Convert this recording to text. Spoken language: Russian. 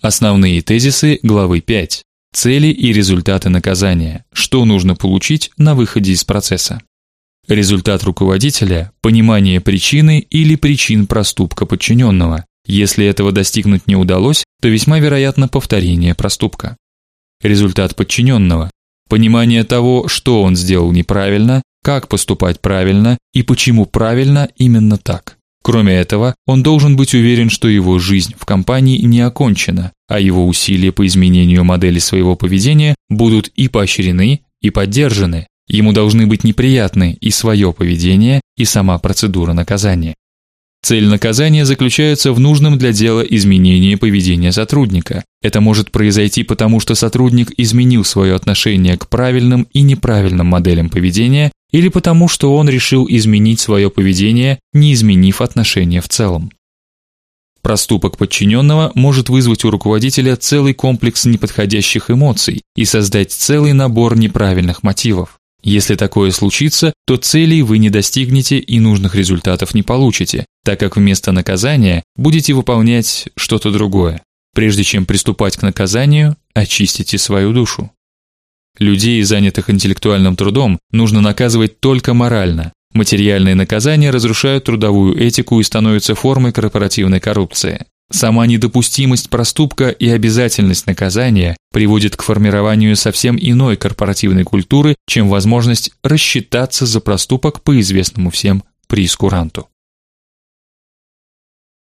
Основные тезисы главы 5. Цели и результаты наказания. Что нужно получить на выходе из процесса? Результат руководителя понимание причины или причин проступка подчиненного. Если этого достигнуть не удалось, то весьма вероятно повторение проступка. Результат подчиненного понимание того, что он сделал неправильно, как поступать правильно и почему правильно именно так. Кроме этого, он должен быть уверен, что его жизнь в компании не окончена, а его усилия по изменению модели своего поведения будут и поощрены, и поддержаны. Ему должны быть неприятны и свое поведение, и сама процедура наказания. Цель наказания заключается в нужном для дела изменении поведения сотрудника. Это может произойти потому, что сотрудник изменил свое отношение к правильным и неправильным моделям поведения, или потому, что он решил изменить свое поведение, не изменив отношение в целом. Проступок подчиненного может вызвать у руководителя целый комплекс неподходящих эмоций и создать целый набор неправильных мотивов. Если такое случится, то целей вы не достигнете и нужных результатов не получите, так как вместо наказания будете выполнять что-то другое. Прежде чем приступать к наказанию, очистите свою душу. Людей, занятых интеллектуальным трудом, нужно наказывать только морально. Материальные наказания разрушают трудовую этику и становятся формой корпоративной коррупции. Сама недопустимость проступка и обязательность наказания приводит к формированию совсем иной корпоративной культуры, чем возможность рассчитаться за проступок по известному всем прискуранту.